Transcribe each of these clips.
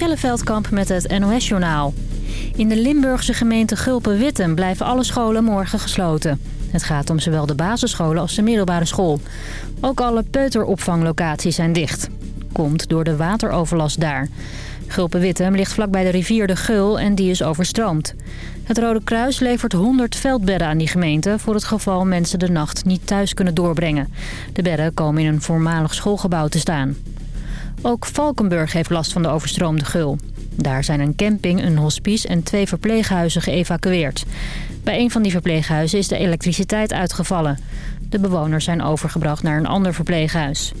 Michelle met het NOS-journaal. In de Limburgse gemeente Gulpen-Witten blijven alle scholen morgen gesloten. Het gaat om zowel de basisscholen als de middelbare school. Ook alle peuteropvanglocaties zijn dicht. Komt door de wateroverlast daar. Gulpen-Wittem ligt vlakbij de rivier de Geul en die is overstroomd. Het Rode Kruis levert 100 veldbedden aan die gemeente... voor het geval mensen de nacht niet thuis kunnen doorbrengen. De bedden komen in een voormalig schoolgebouw te staan. Ook Valkenburg heeft last van de overstroomde Geul. Daar zijn een camping, een hospice en twee verpleeghuizen geëvacueerd. Bij een van die verpleeghuizen is de elektriciteit uitgevallen. De bewoners zijn overgebracht naar een ander verpleeghuis.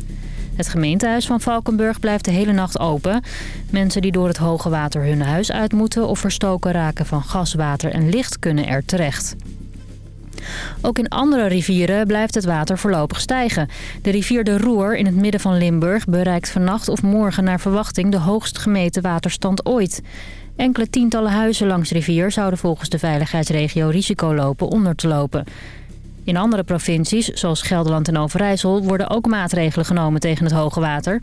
Het gemeentehuis van Valkenburg blijft de hele nacht open. Mensen die door het hoge water hun huis uit moeten... of verstoken raken van gas, water en licht kunnen er terecht. Ook in andere rivieren blijft het water voorlopig stijgen. De rivier de Roer in het midden van Limburg bereikt vannacht of morgen naar verwachting de hoogst gemeten waterstand ooit. Enkele tientallen huizen langs de rivier zouden volgens de veiligheidsregio risico lopen onder te lopen. In andere provincies, zoals Gelderland en Overijssel, worden ook maatregelen genomen tegen het hoge water.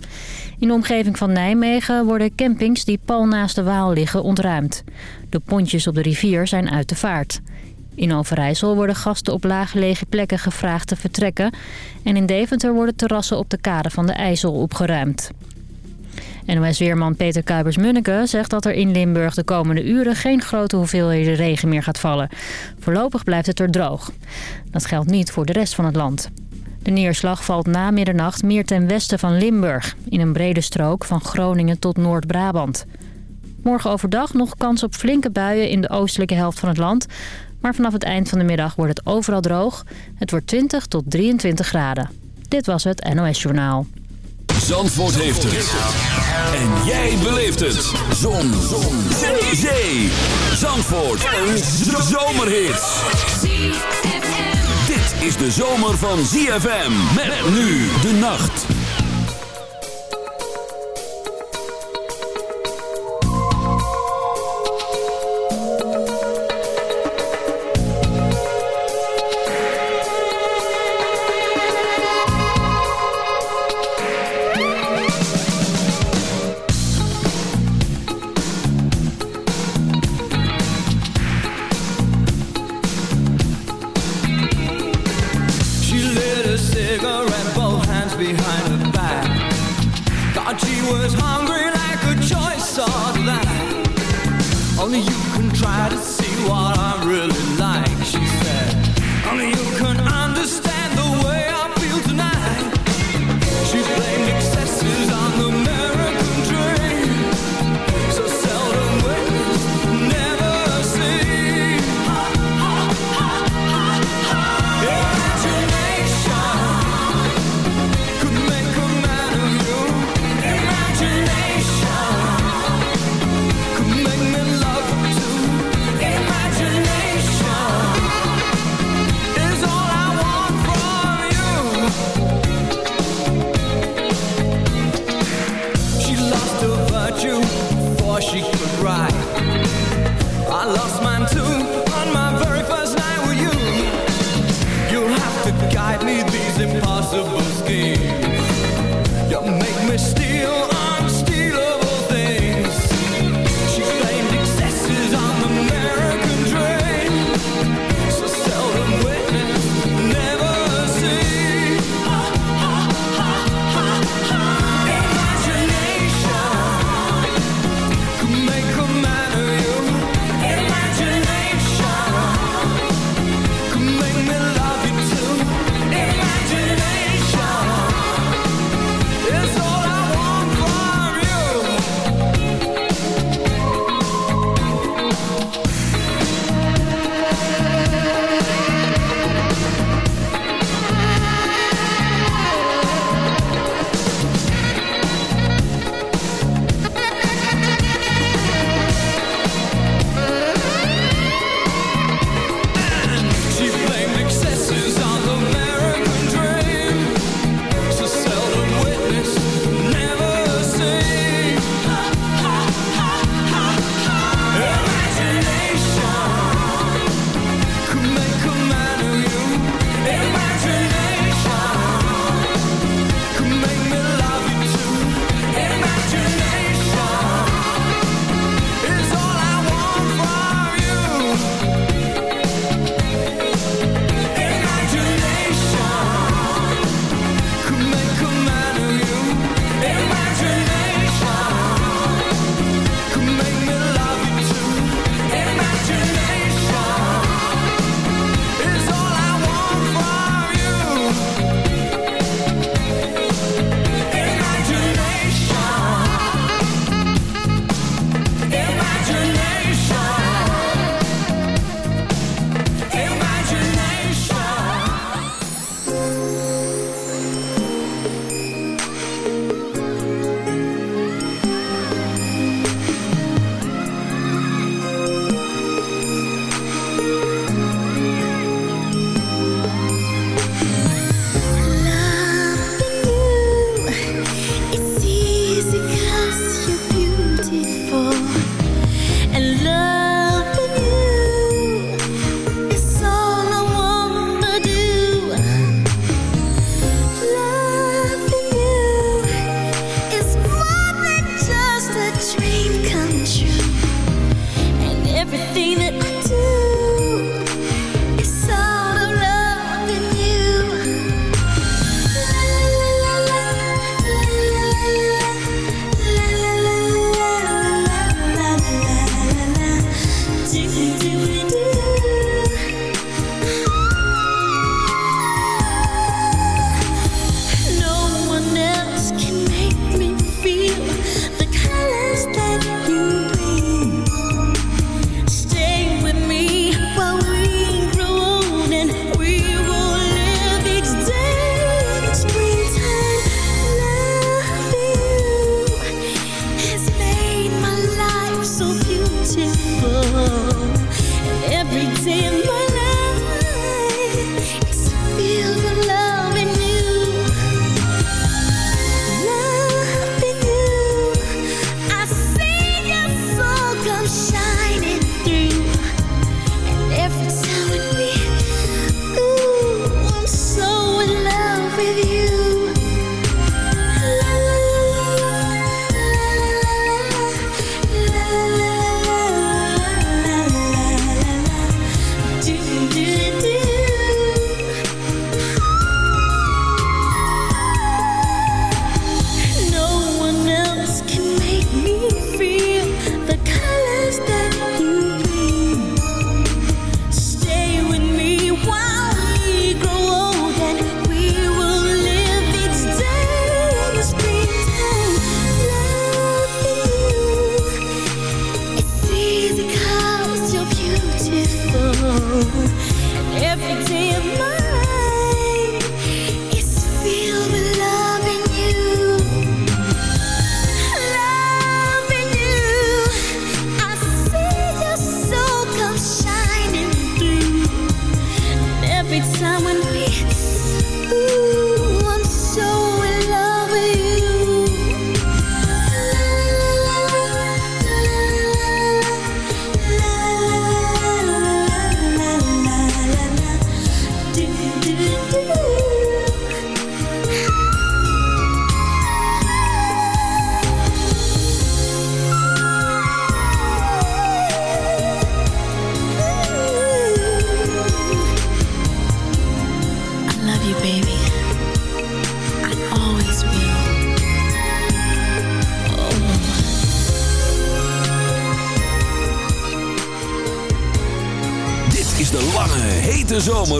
In de omgeving van Nijmegen worden campings die pal naast de Waal liggen ontruimd. De pontjes op de rivier zijn uit de vaart. In Overijssel worden gasten op laaggelegen plekken gevraagd te vertrekken. En in Deventer worden terrassen op de kade van de IJssel opgeruimd. NOS-weerman Peter Kuipers-Munneke zegt dat er in Limburg de komende uren geen grote hoeveelheden regen meer gaat vallen. Voorlopig blijft het er droog. Dat geldt niet voor de rest van het land. De neerslag valt na middernacht meer ten westen van Limburg, in een brede strook van Groningen tot Noord-Brabant. Morgen overdag nog kans op flinke buien in de oostelijke helft van het land. Maar vanaf het eind van de middag wordt het overal droog. Het wordt 20 tot 23 graden. Dit was het NOS Journaal. Zandvoort heeft het. En jij beleeft het. Zon. Zon. Zee. Zee. Zandvoort. Een zomerhit. Dit is de zomer van ZFM. Met nu de nacht.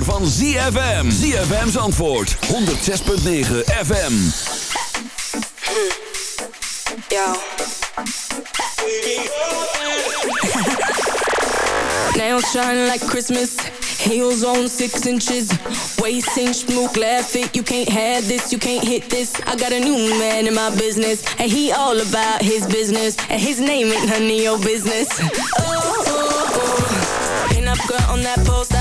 ZFM. ZFM's antwoord. 106.9 FM. Yo. Nails shine like Christmas. Heels on six inches. Waist inch, smoke, laugh it. You can't have this, you can't hit this. I got a new man in my business. And he all about his business. And his name ain't none of business. Oh, oh, oh. Pin up girl on that poster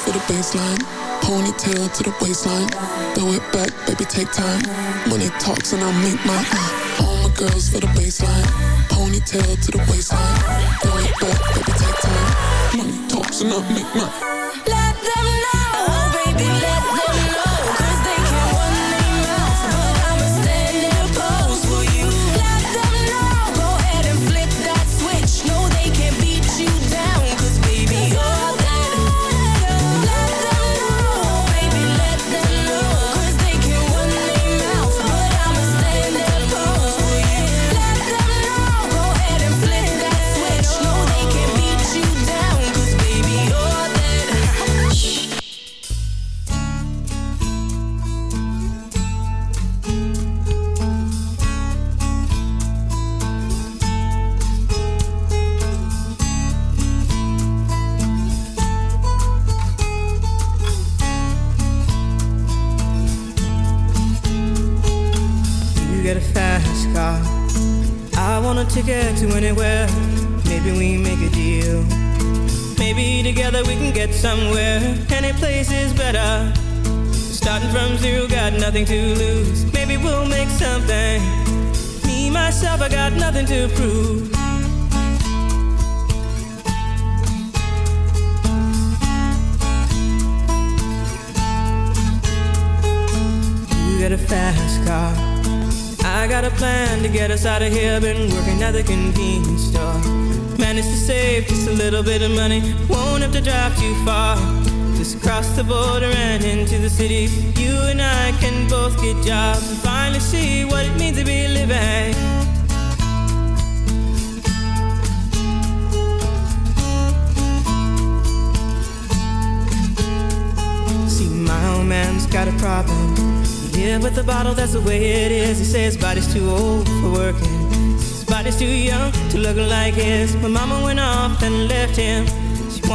For the baseline. Ponytail to the waistline. Throw it back, baby, take time. Money talks and I make mine. All my girls for the baseline. Ponytail to the waistline. Throw it back, baby, take time. Money talks and I make mine.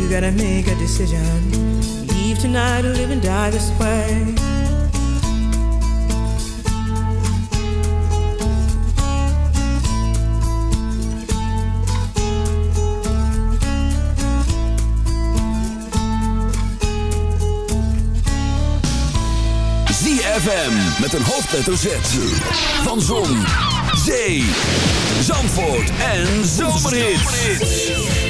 You gotta make a decision. Leave tonight or live and die this way. ZFM met een hoofdletter Z. Van Zon, Zee, Zandvoort en Zomerhits.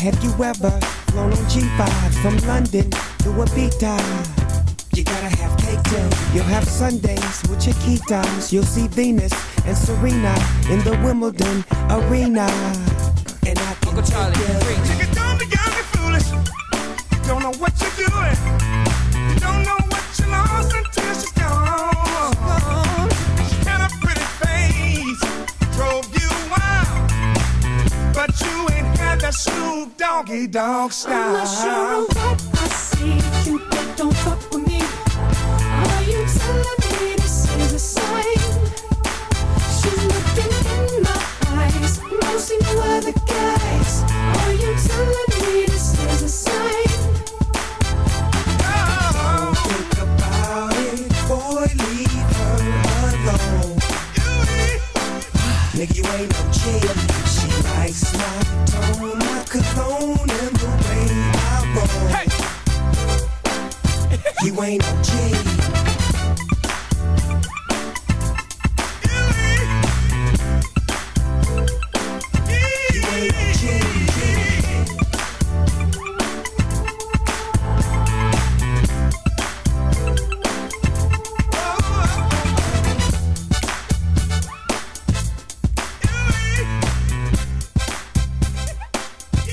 have you ever flown on G5 from London to Ibiza? You gotta have cake too. You'll have Sundays with Chiquitas. You'll see Venus and Serena in the Wimbledon arena. And I can Uncle Charlie, take you. preach. Nigga, don't be young and foolish. You don't know what you're doing. Doggy Dog I'm not sure style. what I see, but don't fuck with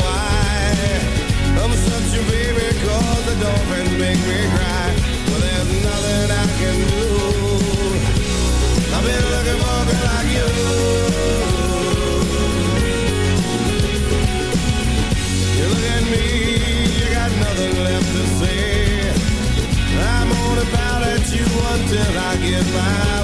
Why. I'm such a baby 'cause the make me cry. Well, there's nothing I can do. I've been looking for a girl like you. You look at me, you got nothing left to say. I'm at you until I get my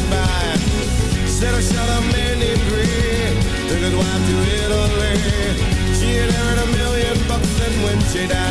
She had earned a million bucks and when she died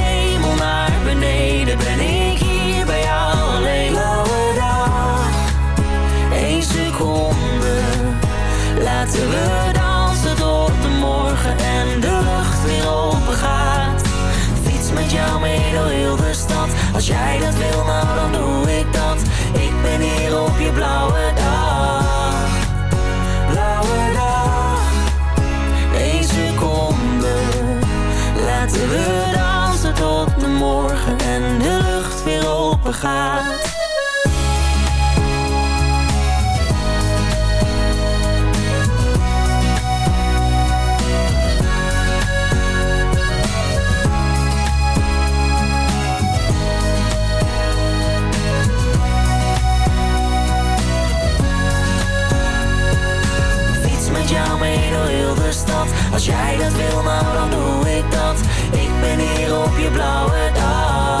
de stad. Als jij dat wil, nou dan doe ik dat. Ik ben hier op je blauwe dag